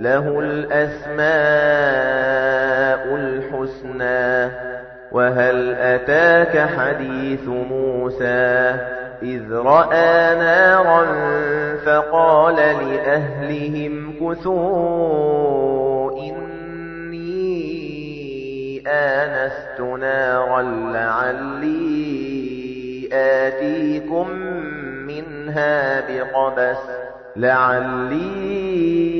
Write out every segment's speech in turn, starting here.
له الأسماء الحسنى وهل أتاك حديث موسى؟ إذ رأى نارا فقال لأهلهم كثوا إني آنست نارا لعلي آتيكم منها بقبس لعلي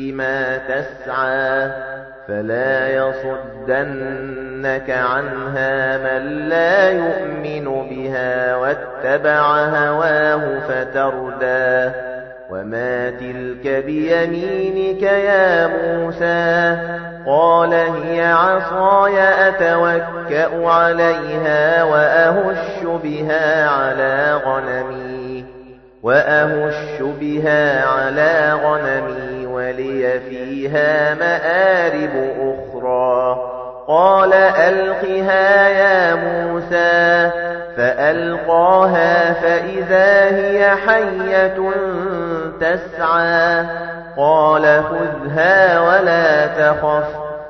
بما تسعى فلا يصدنك عنها من لا يؤمن بها واتبع هواه فتردى وما تلك بيمينك يا موسى قال هي عصاي أتوكأ عليها وأهش بها على غنمي وأهش بها على غنمي ولي فيها مآرب أخرى. قال ألقها يا موسى. فألقاها فإذا هي حية تسعى. قال خذها ولا تخف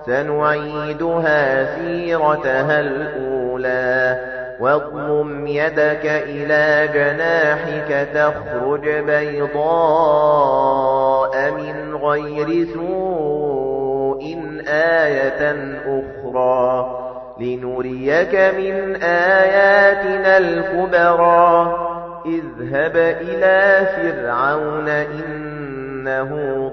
سنعيدها سيرتها الأولى. واضمم يدك إلى جناحك تخرج بيضاء من غير سوء آية أخرى لنريك من آياتنا الكبرى اذهب إلى فرعون إنه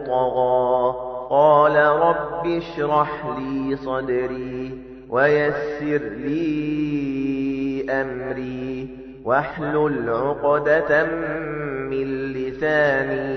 طغى قال رب اشرح لي صدري ويسر لي أمري واحلل عقدة من لساني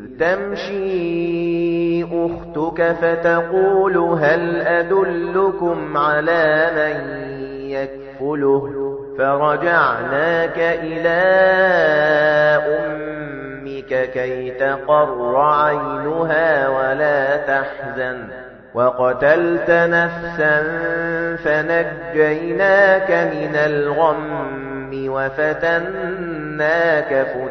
تَمْشِي أُخْتُكَ فَتَقُولُ هَلْ أَدُلُّكُمْ عَلَىٰ مَن يَكْفُلُهُ؟ فَرَجَعْنَاكَ إِلَىٰ أُمِّكَ كَيْ تَقَرَّ عَيْنُهَا وَلَا تَحْزَنَ. وَقَتَلْتَ نَفْسًا فَنَجَّيْنَاكَ مِنَ الْغَمِّ وَفَتَنَّاكَ فُتُونًا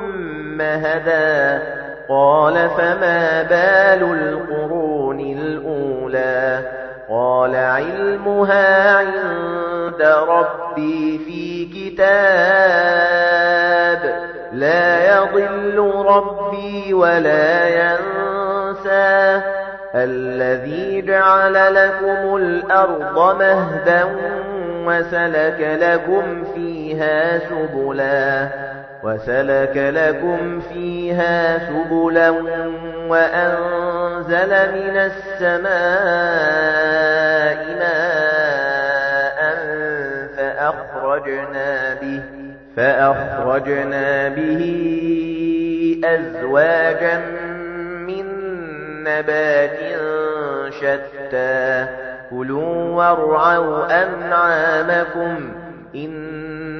هَدَىٰ. قَالَ فَمَا بَالُ الْقُرُونِ الْأُولَىٰ؟ قَالَ عِلْمُهَا عِندَ رَبِّي فِي كِتَابٍ. لا يضل ربي ولا ينسى. الذي جعل لكم الأرض مهدا وسلك لكم فيها سبلا. وسلك لكم فيها سبلا وأنزل من السماء ماء فأخرجنا به فأخرجنا به أزواجا من نبات شتى كلوا وارعوا أنعامكم إن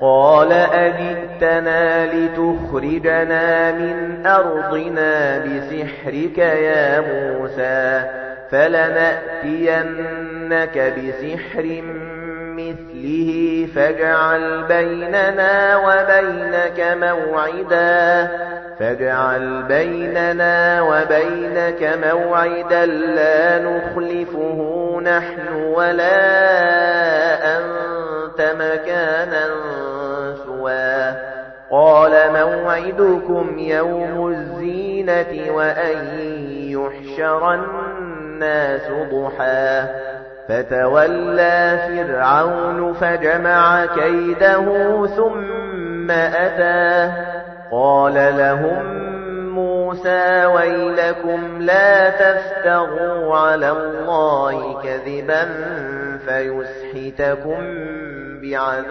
قَالَ أَجِئْتَنَا لِتُخْرِجَنَا مِنْ أَرْضِنَا بِسِحْرِكَ يَا مُوسَى فَلَنَأْتِيَنَّكَ بِسِحْرٍ مِثْلِهِ فَاجْعَلْ بَيْنَنَا وَبَيْنَكَ مَوْعِدًا فَاجْعَلْ بَيْنَنَا وَبَيْنَكَ مَوْعِدًا لَّا نُخْلِفُهُ نَحْنُ وَلَا أَنتَ مَكَانًا قَالَ مَوْعِدُكُمْ يَوْمُ الزِّينَةِ وَأَن يُحْشَرَ النَّاسُ ضُحًى. فَتَوَلَّى فِرْعَوْنُ فَجَمَعَ كَيْدَهُ ثُمَّ أَتَىٰ. قَالَ لَهُم مُوسَىٰ وَيْلَكُمْ لَا تَفْتَرُوا عَلَى اللَّهِ كَذِبًا فَيُسْحِتَكُم بِعَذَابٍ.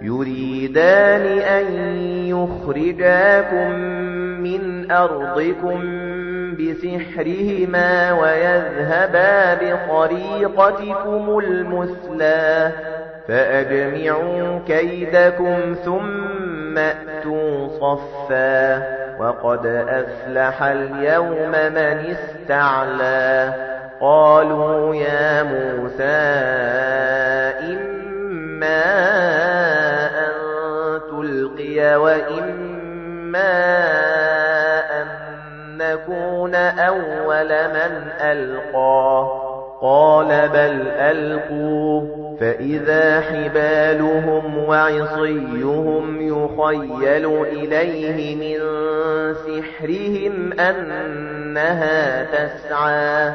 يريدان أن يخرجاكم من أرضكم بسحرهما ويذهبا بطريقتكم المثلى فأجمعوا كيدكم ثم أتوا صفا وقد أفلح اليوم من استعلى قالوا يا موسى إما تلقي وإما أن نكون أول من ألقى قال بل ألقوا. فإذا حبالهم وعصيهم يخيل إليه من سحرهم أنها تسعى.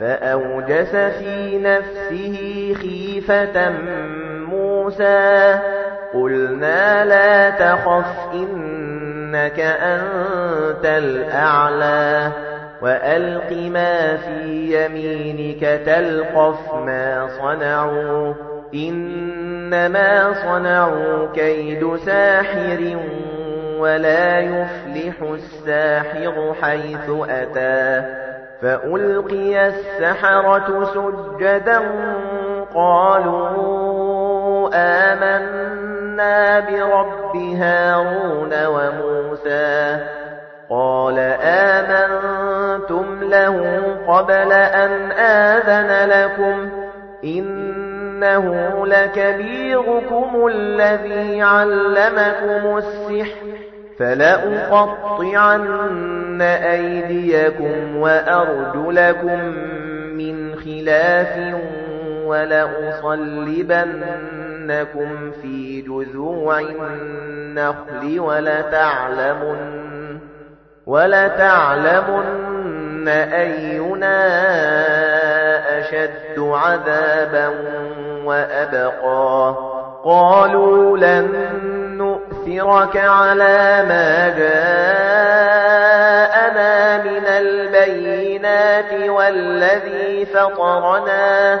فأوجس في نفسه خيفة موسى. قلنا لا تخف إنك أنت الأعلى وألق ما في يمينك تلقف ما صنعوا إنما صنعوا كيد ساحر ولا يفلح الساحر حيث أتى فألقي السحرة سجدا قالوا آمنا برب هارون وموسى قال آمنتم له قبل أن آذن لكم إنه لكبيركم الذي علمكم السحر فلأقطعن أيديكم وأرجلكم من خلاف ولأصلبنكم في جذوع النخل ولتعلمن ولتعلمن أينا أشد عذابا وأبقى. قالوا لن نؤثرك على ما جاءنا من البينات والذي فطرنا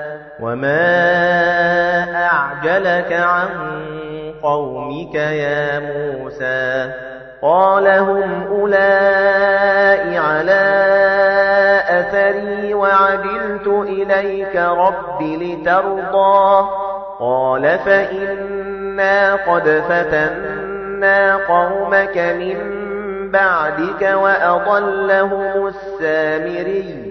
وَمَا أَعْجَلَكَ عَن قَوْمِكَ يَا مُوسَىٰ قَالَ هُمْ أُولَاءِ عَلَىٰ أَثَرِي وَعَجِلْتُ إِلَيْكَ رَبِّ لِتَرْضَىٰ قَالَ فَإِنَّا قَدْ فَتَنَّا قَوْمَكَ مِن بَعْدِكَ وَأَضَلَّهُمُ السَّامِرِيُّ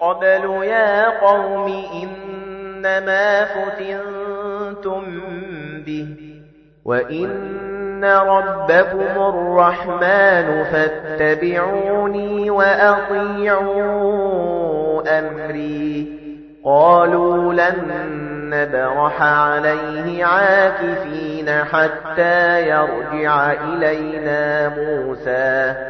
قَبْلُ يَا قَوْمِ إِنَّمَا فُتِنتُم بِهِ وَإِنَّ رَبَّكُمُ الرَّحْمَٰنُ فَاتَّبِعُونِي وَأَطِيعُوا أَمْرِي. قَالُوا لَن نَّبْرَحَ عَلَيْهِ عَاكِفِينَ حَتَّىٰ يَرْجِعَ إِلَيْنَا مُوسَىٰ.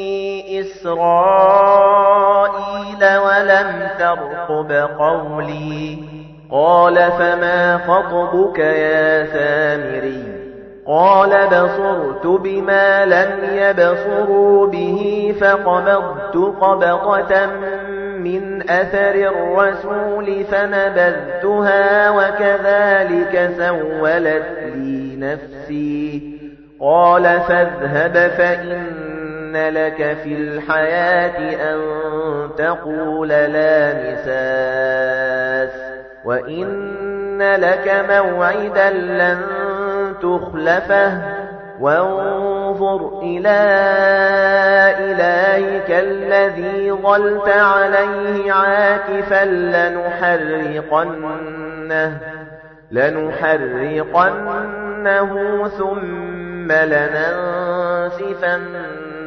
إِسْرَائِيلَ وَلَمْ تَرْقُبْ قَوْلِي. قَالَ فَمَا خَطْبُكَ يَا سَامِرِيُّ قَالَ بَصُرْتُ بِمَا لَمْ يَبْصُرُوا بِهِ فَقَبَضْتُ قَبْضَةً مِنْ أَثَرِ الرَّسُولِ فَنَبَذْتُهَا وَكَذَلِكَ سَوَّلَتْ لِي نَفْسِي. قَالَ فَاذْهَبْ فَإِنَّ لَكَ فِي الْحَيَاةِ أَن تَقُولَ لَا مِسَاسَ وَإِنَّ لَكَ مَوْعِدًا لَّن تُخْلَفَهُ. وَانظُرْ إِلَىٰ إِلَٰهِكَ الَّذِي ظَلْتَ عَلَيْهِ عَاكِفًا لَّنُحَرِّقَنَّهُ لَنُحَرِّقَنَّهُ ثُمَّ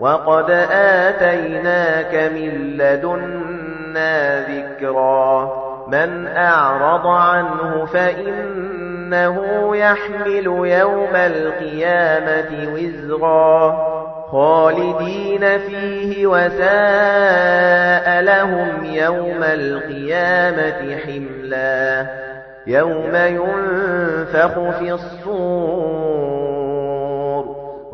وَقَدْ آتَيْنَاكَ مِن لَّدُنَّا ذِكْرًا. مَنْ أَعْرَضَ عَنْهُ فَإِنَّهُ يَحْمِلُ يَوْمَ الْقِيَامَةِ وِزْرًا. خالدين فيه وساء لهم يوم القيامة حملا. يوم ينفخ في الصور.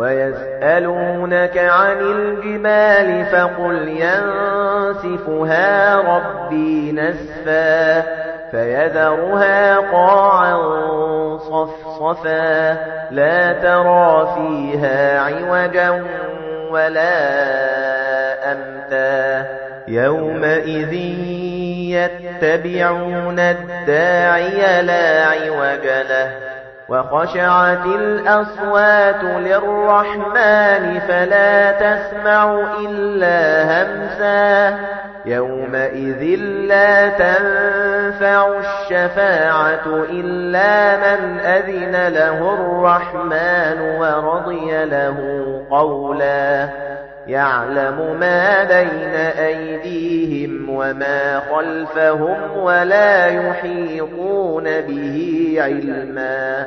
ويسألونك عن الجبال فقل ينسفها ربي نسفا فيذرها قاعا صفصفا لا ترى فيها عوجا ولا أمتا يومئذ يتبعون الداعي لا عوج له وخشعت الأصوات للرحمن فلا تسمع إلا همسا يومئذ لا تنفع الشفاعة إلا من أذن له الرحمن ورضي له قولا يعلم ما بين أيديهم وما خلفهم ولا يحيطون به علما